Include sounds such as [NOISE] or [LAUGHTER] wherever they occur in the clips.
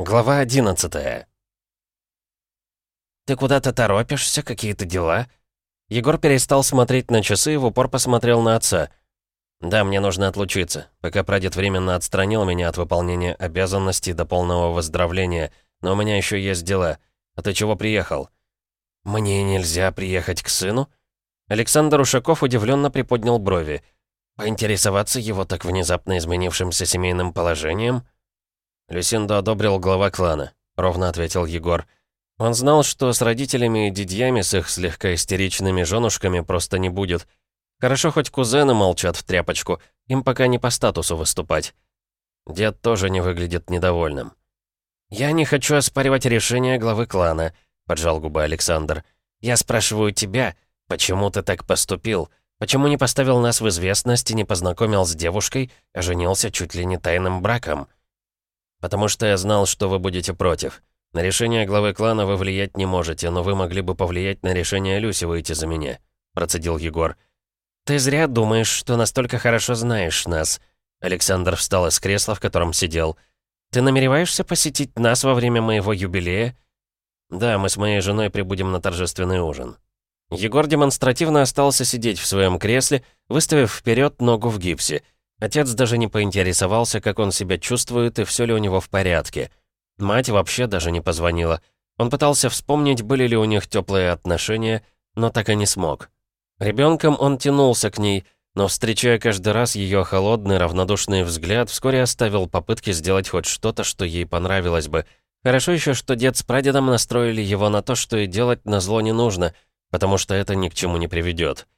Глава 11 «Ты куда-то торопишься? Какие-то дела?» Егор перестал смотреть на часы и в упор посмотрел на отца. «Да, мне нужно отлучиться, пока прадед временно отстранил меня от выполнения обязанностей до полного выздоровления, но у меня еще есть дела. А ты чего приехал?» «Мне нельзя приехать к сыну?» Александр Ушаков удивленно приподнял брови. «Поинтересоваться его так внезапно изменившимся семейным положением?» «Люсинду одобрил глава клана», — ровно ответил Егор. Он знал, что с родителями и дядьями с их слегка истеричными женушками просто не будет. Хорошо, хоть кузены молчат в тряпочку, им пока не по статусу выступать. Дед тоже не выглядит недовольным. «Я не хочу оспаривать решение главы клана», — поджал губы Александр. «Я спрашиваю тебя, почему ты так поступил? Почему не поставил нас в известность и не познакомил с девушкой, а женился чуть ли не тайным браком?» «Потому что я знал, что вы будете против. На решение главы клана вы влиять не можете, но вы могли бы повлиять на решение Люси выйти за меня», — процедил Егор. «Ты зря думаешь, что настолько хорошо знаешь нас». Александр встал из кресла, в котором сидел. «Ты намереваешься посетить нас во время моего юбилея?» «Да, мы с моей женой прибудем на торжественный ужин». Егор демонстративно остался сидеть в своем кресле, выставив вперед ногу в гипсе — Отец даже не поинтересовался, как он себя чувствует и все ли у него в порядке. Мать вообще даже не позвонила. Он пытался вспомнить, были ли у них теплые отношения, но так и не смог. Ребенком он тянулся к ней, но, встречая каждый раз ее холодный, равнодушный взгляд, вскоре оставил попытки сделать хоть что-то, что ей понравилось бы. Хорошо еще, что дед с прадедом настроили его на то, что и делать на зло не нужно, потому что это ни к чему не приведет.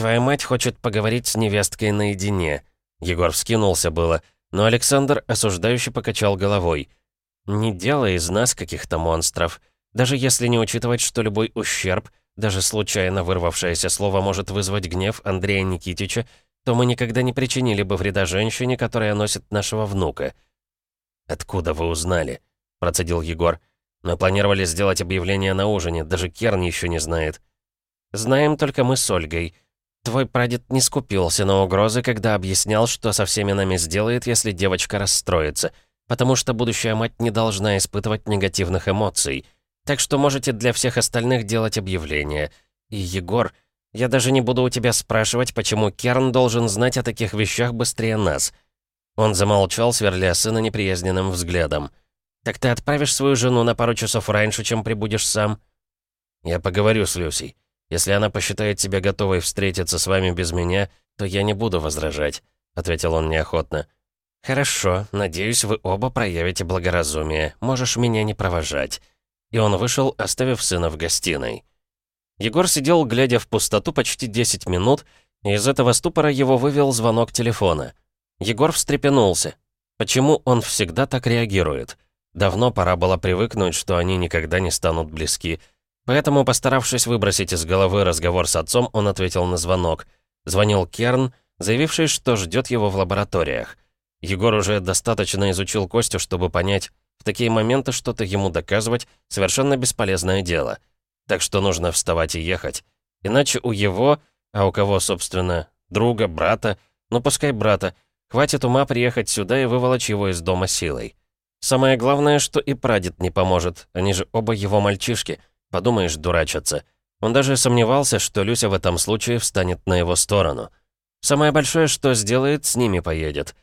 «Твоя мать хочет поговорить с невесткой наедине». Егор вскинулся было, но Александр осуждающе покачал головой. «Не делай из нас каких-то монстров. Даже если не учитывать, что любой ущерб, даже случайно вырвавшееся слово может вызвать гнев Андрея Никитича, то мы никогда не причинили бы вреда женщине, которая носит нашего внука». «Откуда вы узнали?» — процедил Егор. «Мы планировали сделать объявление на ужине, даже Керн еще не знает». «Знаем только мы с Ольгой. Твой прадед не скупился на угрозы, когда объяснял, что со всеми нами сделает, если девочка расстроится, потому что будущая мать не должна испытывать негативных эмоций. Так что можете для всех остальных делать объявления. И, Егор, я даже не буду у тебя спрашивать, почему Керн должен знать о таких вещах быстрее нас». Он замолчал, сверля сына неприязненным взглядом. «Так ты отправишь свою жену на пару часов раньше, чем прибудешь сам?» «Я поговорю с Люсей. Если она посчитает себя готовой встретиться с вами без меня, то я не буду возражать», — ответил он неохотно. «Хорошо, надеюсь, вы оба проявите благоразумие. Можешь меня не провожать». И он вышел, оставив сына в гостиной. Егор сидел, глядя в пустоту почти 10 минут, и из этого ступора его вывел звонок телефона. Егор встрепенулся. Почему он всегда так реагирует? Давно пора было привыкнуть, что они никогда не станут близки. Поэтому, постаравшись выбросить из головы разговор с отцом, он ответил на звонок. Звонил Керн, заявивший, что ждет его в лабораториях. Егор уже достаточно изучил Костю, чтобы понять, в такие моменты что-то ему доказывать — совершенно бесполезное дело. Так что нужно вставать и ехать. Иначе у его, а у кого, собственно, друга, брата, ну пускай брата, хватит ума приехать сюда и выволочь его из дома силой. Самое главное, что и прадед не поможет, они же оба его мальчишки — Подумаешь, дурачиться. Он даже сомневался, что Люся в этом случае встанет на его сторону. Самое большое, что сделает, с ними поедет.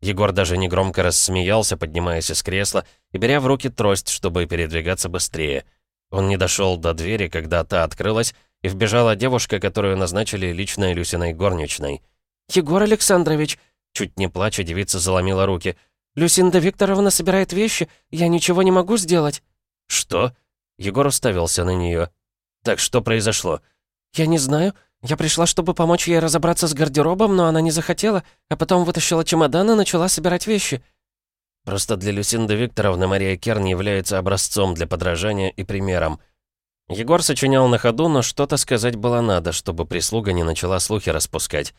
Егор даже негромко рассмеялся, поднимаясь из кресла и беря в руки трость, чтобы передвигаться быстрее. Он не дошел до двери, когда та открылась, и вбежала девушка, которую назначили личной Люсиной горничной. «Егор Александрович!» Чуть не плача, девица заломила руки. «Люсинда Викторовна собирает вещи, я ничего не могу сделать». «Что?» Егор уставился на нее. «Так что произошло?» «Я не знаю. Я пришла, чтобы помочь ей разобраться с гардеробом, но она не захотела, а потом вытащила чемодан и начала собирать вещи». Просто для Люсинды Викторовны Мария Керн является образцом для подражания и примером. Егор сочинял на ходу, но что-то сказать было надо, чтобы прислуга не начала слухи распускать.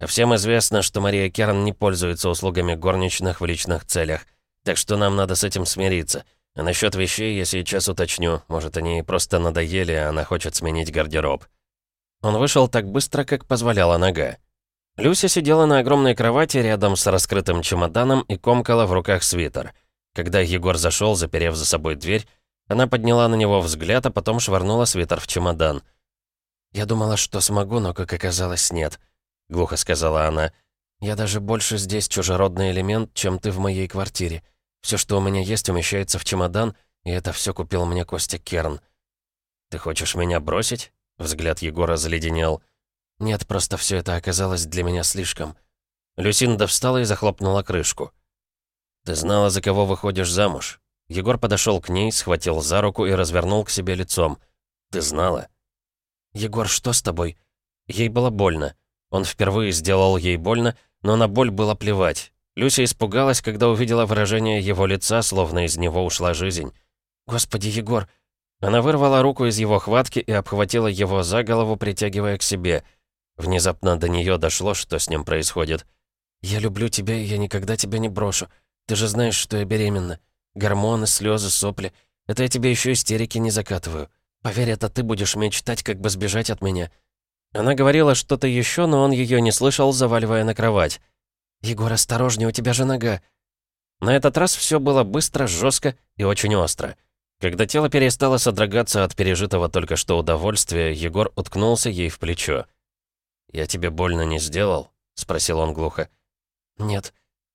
А всем известно, что Мария Керн не пользуется услугами горничных в личных целях, так что нам надо с этим смириться. А насчет вещей я сейчас уточню. Может, они просто надоели, а она хочет сменить гардероб. Он вышел так быстро, как позволяла нога. Люся сидела на огромной кровати рядом с раскрытым чемоданом и комкала в руках свитер. Когда Егор зашел, заперев за собой дверь, она подняла на него взгляд, а потом швырнула свитер в чемодан. «Я думала, что смогу, но, как оказалось, нет», — глухо сказала она. «Я даже больше здесь чужеродный элемент, чем ты в моей квартире. Все, что у меня есть, умещается в чемодан, и это все купил мне Костя Керн». «Ты хочешь меня бросить?» — взгляд Егора заледенел. «Нет, просто все это оказалось для меня слишком». Люсинда встала и захлопнула крышку. «Ты знала, за кого выходишь замуж?» Егор подошел к ней, схватил за руку и развернул к себе лицом. «Ты знала?» «Егор, что с тобой?» Ей было больно. Он впервые сделал ей больно, но на боль было плевать. Люся испугалась, когда увидела выражение его лица, словно из него ушла жизнь. «Господи, Егор!» Она вырвала руку из его хватки и обхватила его за голову, притягивая к себе. Внезапно до нее дошло, что с ним происходит. «Я люблю тебя, и я никогда тебя не брошу. Ты же знаешь, что я беременна. Гормоны, слезы, сопли. Это я тебе еще истерики не закатываю. Поверь, это ты будешь мечтать, как бы сбежать от меня». Она говорила что-то еще, но он ее не слышал, заваливая на кровать. «Егор, осторожнее, у тебя же нога». На этот раз все было быстро, жестко и очень остро. Когда тело перестало содрогаться от пережитого только что удовольствия, Егор уткнулся ей в плечо. «Я тебе больно не сделал?» — спросил он глухо. «Нет».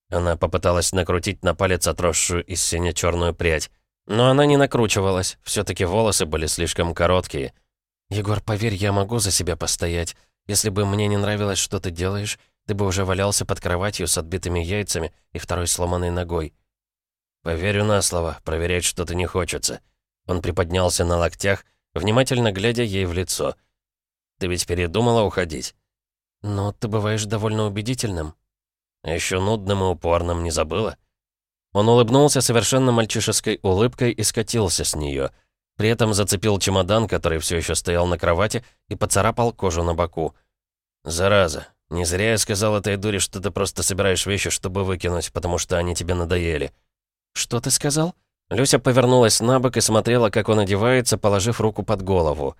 Она попыталась накрутить на палец отросшую из сине-черную прядь. Но она не накручивалась, все таки волосы были слишком короткие. «Егор, поверь, я могу за себя постоять. Если бы мне не нравилось, что ты делаешь, ты бы уже валялся под кроватью с отбитыми яйцами и второй сломанной ногой». «Поверю на слово, проверять что-то не хочется». Он приподнялся на локтях, внимательно глядя ей в лицо. «Ты ведь передумала уходить?» «Но ты бываешь довольно убедительным». «А еще нудным и упорным не забыла?» Он улыбнулся совершенно мальчишеской улыбкой и скатился с нее. При этом зацепил чемодан, который все еще стоял на кровати, и поцарапал кожу на боку. «Зараза, не зря я сказал этой дуре, что ты просто собираешь вещи, чтобы выкинуть, потому что они тебе надоели». «Что ты сказал?» Люся повернулась на бок и смотрела, как он одевается, положив руку под голову.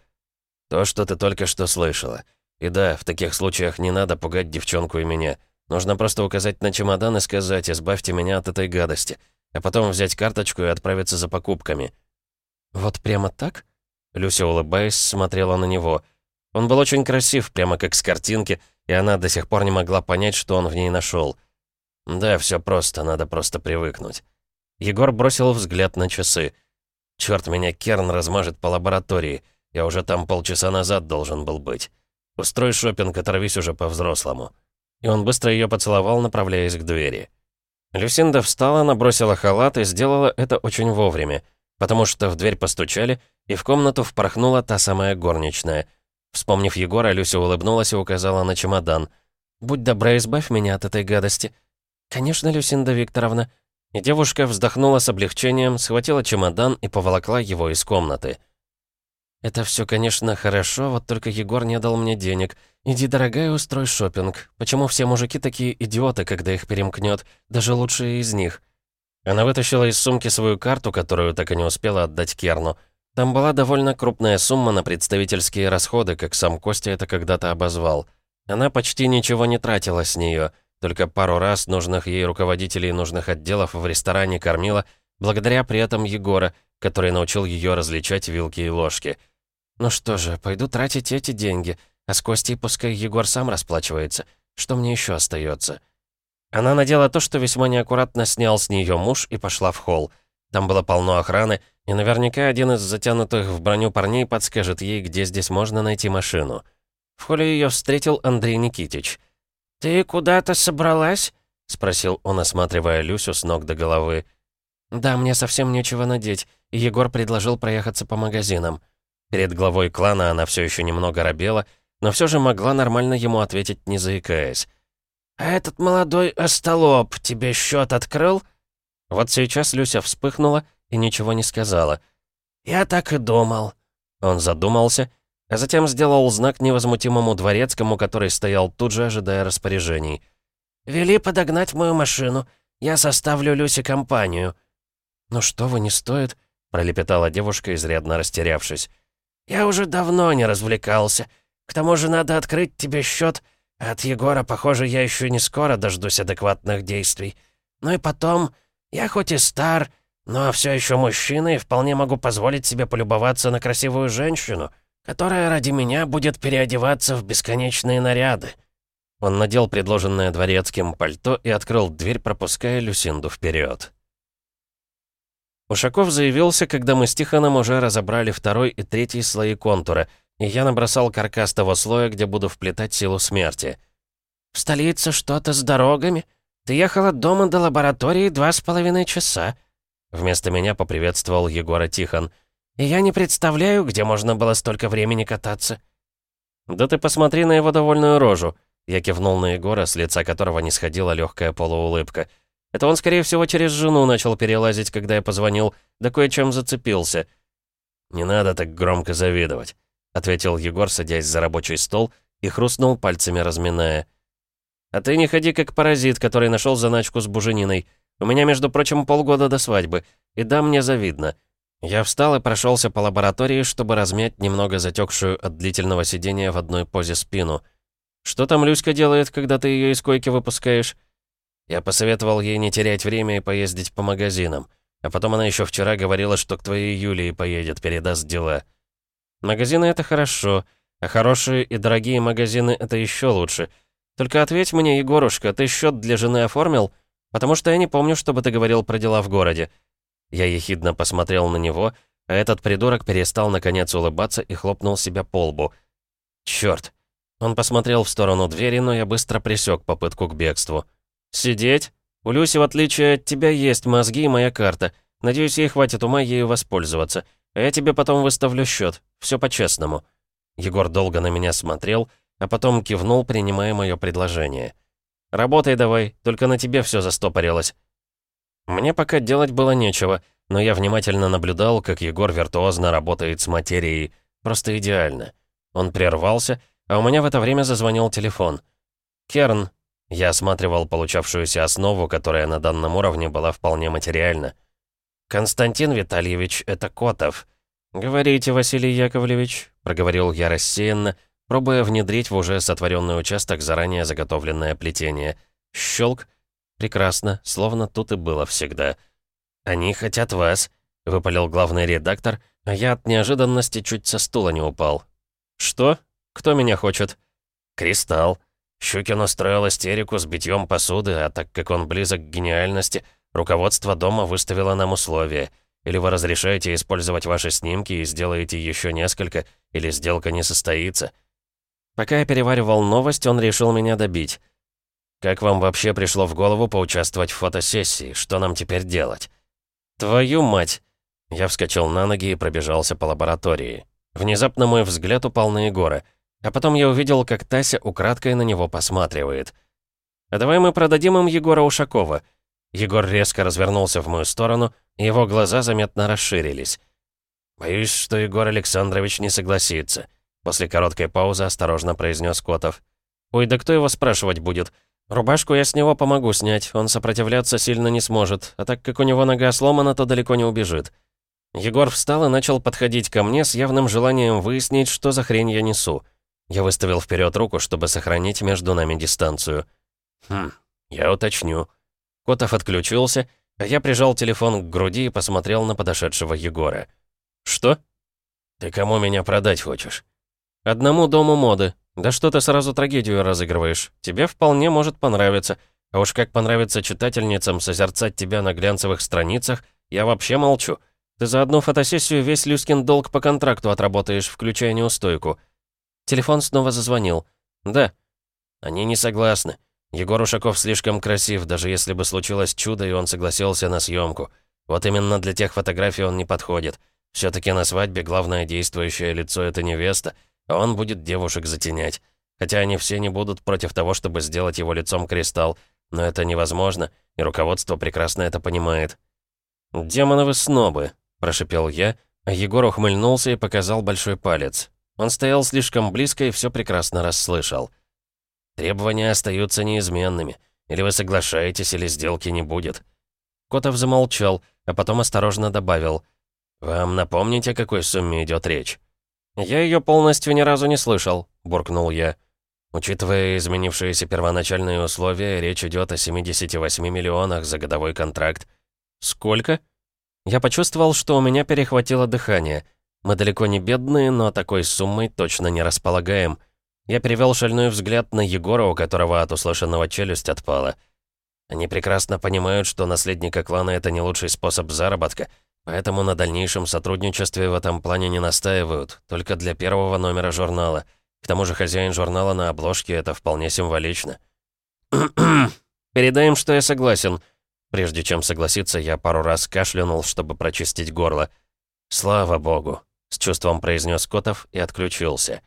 «То, что ты только что слышала. И да, в таких случаях не надо пугать девчонку и меня. Нужно просто указать на чемодан и сказать «избавьте меня от этой гадости», а потом взять карточку и отправиться за покупками». «Вот прямо так?» Люся, улыбаясь, смотрела на него. Он был очень красив, прямо как с картинки, и она до сих пор не могла понять, что он в ней нашел. «Да, все просто, надо просто привыкнуть». Егор бросил взгляд на часы. «Черт, меня Керн размажет по лаборатории. Я уже там полчаса назад должен был быть. Устрой шопинг, оторвись уже по-взрослому» и он быстро ее поцеловал, направляясь к двери. Люсинда встала, набросила халат и сделала это очень вовремя, потому что в дверь постучали, и в комнату впорхнула та самая горничная. Вспомнив Егора, Люся улыбнулась и указала на чемодан. «Будь добра, избавь меня от этой гадости». «Конечно, Люсинда Викторовна». И девушка вздохнула с облегчением, схватила чемодан и поволокла его из комнаты. «Это все, конечно, хорошо, вот только Егор не дал мне денег. Иди, дорогая, устрой шопинг. Почему все мужики такие идиоты, когда их перемкнет? Даже лучшие из них». Она вытащила из сумки свою карту, которую так и не успела отдать Керну. Там была довольно крупная сумма на представительские расходы, как сам Костя это когда-то обозвал. Она почти ничего не тратила с нее, только пару раз нужных ей руководителей нужных отделов в ресторане кормила, благодаря при этом Егора, который научил ее различать вилки и ложки – ну что же, пойду тратить эти деньги, а с Костей пускай Егор сам расплачивается. Что мне еще остается? Она надела то, что весьма неаккуратно снял с нее муж, и пошла в холл. Там было полно охраны, и наверняка один из затянутых в броню парней подскажет ей, где здесь можно найти машину. В холле ее встретил Андрей Никитич. «Ты куда-то собралась?» — спросил он, осматривая Люсю с ног до головы. «Да, мне совсем нечего надеть, и Егор предложил проехаться по магазинам». Перед главой клана она все еще немного робела, но все же могла нормально ему ответить, не заикаясь. «А этот молодой остолоп тебе счет открыл?» Вот сейчас Люся вспыхнула и ничего не сказала. «Я так и думал». Он задумался, а затем сделал знак невозмутимому дворецкому, который стоял тут же, ожидая распоряжений. «Вели подогнать мою машину. Я составлю Люсе компанию». «Ну что вы, не стоит?» — пролепетала девушка, изрядно растерявшись. «Я уже давно не развлекался. К тому же надо открыть тебе счет. От Егора, похоже, я еще не скоро дождусь адекватных действий. Ну и потом, Я хоть и стар, но все еще мужчина и вполне могу позволить себе полюбоваться на красивую женщину, которая ради меня будет переодеваться в бесконечные наряды». Он надел предложенное дворецким пальто и открыл дверь, пропуская Люсинду вперед. Ушаков заявился, когда мы с Тихоном уже разобрали второй и третий слои контура, и я набросал каркас того слоя, где буду вплетать силу смерти. «В столице что-то с дорогами? Ты ехал от дома до лаборатории два с половиной часа». Вместо меня поприветствовал Егора Тихон. «И я не представляю, где можно было столько времени кататься». «Да ты посмотри на его довольную рожу», я кивнул на Егора, с лица которого не сходила легкая полуулыбка. Это он, скорее всего, через жену начал перелазить, когда я позвонил, да кое-чем зацепился. «Не надо так громко завидовать», — ответил Егор, садясь за рабочий стол и хрустнул пальцами, разминая. «А ты не ходи как паразит, который нашел заначку с бужениной. У меня, между прочим, полгода до свадьбы, и да, мне завидно». Я встал и прошелся по лаборатории, чтобы размять немного затекшую от длительного сидения в одной позе спину — «Что там Люська делает, когда ты ее из койки выпускаешь?» Я посоветовал ей не терять время и поездить по магазинам. А потом она еще вчера говорила, что к твоей Юлии поедет, передаст дела. Магазины — это хорошо, а хорошие и дорогие магазины — это еще лучше. Только ответь мне, Егорушка, ты счет для жены оформил? Потому что я не помню, чтобы ты говорил про дела в городе. Я ехидно посмотрел на него, а этот придурок перестал наконец улыбаться и хлопнул себя по лбу. Черт! Он посмотрел в сторону двери, но я быстро пресек попытку к бегству. «Сидеть? У Люси, в отличие от тебя, есть мозги и моя карта. Надеюсь, ей хватит ума ею воспользоваться. А я тебе потом выставлю счет. Все по-честному». Егор долго на меня смотрел, а потом кивнул, принимая мое предложение. «Работай давай, только на тебе все застопорилось». Мне пока делать было нечего, но я внимательно наблюдал, как Егор виртуозно работает с материей. Просто идеально. Он прервался а у меня в это время зазвонил телефон. «Керн». Я осматривал получавшуюся основу, которая на данном уровне была вполне материальна. «Константин Витальевич, это Котов». «Говорите, Василий Яковлевич», — проговорил я рассеянно, пробуя внедрить в уже сотворенный участок заранее заготовленное плетение. Щелк. Прекрасно, словно тут и было всегда. «Они хотят вас», — выпалил главный редактор, а я от неожиданности чуть со стула не упал. «Что?» «Кто меня хочет?» «Кристалл. Щукин устроил истерику с битьем посуды, а так как он близок к гениальности, руководство дома выставило нам условия. Или вы разрешаете использовать ваши снимки и сделаете еще несколько, или сделка не состоится». Пока я переваривал новость, он решил меня добить. «Как вам вообще пришло в голову поучаствовать в фотосессии? Что нам теперь делать?» «Твою мать!» Я вскочил на ноги и пробежался по лаборатории. Внезапно мой взгляд упал на Егора — а потом я увидел, как Тася украдкой на него посматривает. «А давай мы продадим им Егора Ушакова». Егор резко развернулся в мою сторону, и его глаза заметно расширились. «Боюсь, что Егор Александрович не согласится», после короткой паузы осторожно произнес Котов. «Ой, да кто его спрашивать будет? Рубашку я с него помогу снять, он сопротивляться сильно не сможет, а так как у него нога сломана, то далеко не убежит». Егор встал и начал подходить ко мне с явным желанием выяснить, что за хрень я несу. Я выставил вперед руку, чтобы сохранить между нами дистанцию. «Хм, я уточню». Котов отключился, а я прижал телефон к груди и посмотрел на подошедшего Егора. «Что?» «Ты кому меня продать хочешь?» «Одному дому моды. Да что ты сразу трагедию разыгрываешь? Тебе вполне может понравиться. А уж как понравится читательницам созерцать тебя на глянцевых страницах, я вообще молчу. Ты за одну фотосессию весь Люскин долг по контракту отработаешь, включая неустойку. Телефон снова зазвонил. «Да». «Они не согласны. Егор Ушаков слишком красив, даже если бы случилось чудо, и он согласился на съемку. Вот именно для тех фотографий он не подходит. все таки на свадьбе главное действующее лицо — это невеста, он будет девушек затенять. Хотя они все не будут против того, чтобы сделать его лицом кристалл, но это невозможно, и руководство прекрасно это понимает. «Демоновы снобы», — прошипел я, а Егор ухмыльнулся и показал большой палец. Он стоял слишком близко и все прекрасно расслышал. «Требования остаются неизменными. Или вы соглашаетесь, или сделки не будет». Котов замолчал, а потом осторожно добавил. «Вам напомнить, о какой сумме идет речь?» «Я ее полностью ни разу не слышал», — буркнул я. Учитывая изменившиеся первоначальные условия, речь идет о 78 миллионах за годовой контракт. «Сколько?» Я почувствовал, что у меня перехватило дыхание. Мы далеко не бедные, но такой суммой точно не располагаем. Я перевел шальной взгляд на Егора, у которого от услышанного челюсть отпала. Они прекрасно понимают, что наследника клана — это не лучший способ заработка, поэтому на дальнейшем сотрудничестве в этом плане не настаивают, только для первого номера журнала. К тому же хозяин журнала на обложке — это вполне символично. [CLEARS THROAT] «Передай им, что я согласен», Прежде чем согласиться, я пару раз кашлянул, чтобы прочистить горло. «Слава богу!» — с чувством произнес Котов и отключился.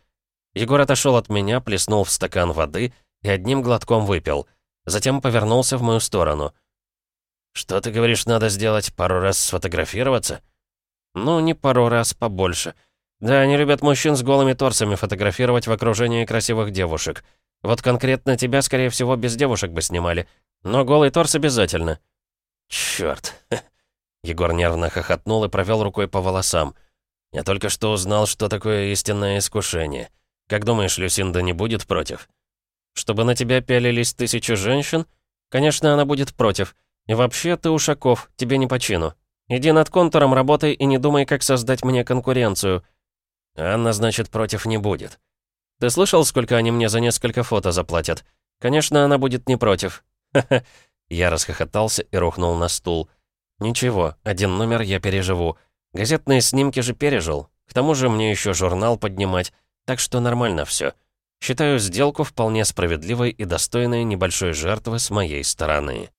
Егор отошел от меня, плеснул в стакан воды и одним глотком выпил. Затем повернулся в мою сторону. «Что ты говоришь, надо сделать? Пару раз сфотографироваться?» «Ну, не пару раз, побольше. Да, они любят мужчин с голыми торсами фотографировать в окружении красивых девушек. Вот конкретно тебя, скорее всего, без девушек бы снимали. Но голый торс обязательно». «Чёрт!» [LAUGHS] Егор нервно хохотнул и провел рукой по волосам. «Я только что узнал, что такое истинное искушение. Как думаешь, Люсинда не будет против?» «Чтобы на тебя пялились тысячи женщин? Конечно, она будет против. Вообще, ты Ушаков, тебе не по чину. Иди над контуром, работай и не думай, как создать мне конкуренцию». «Анна, значит, против не будет». «Ты слышал, сколько они мне за несколько фото заплатят? Конечно, она будет не против. Ха-ха, [LAUGHS] я расхохотался и рухнул на стул. «Ничего, один номер я переживу. Газетные снимки же пережил. К тому же мне еще журнал поднимать, так что нормально все. Считаю сделку вполне справедливой и достойной небольшой жертвы с моей стороны».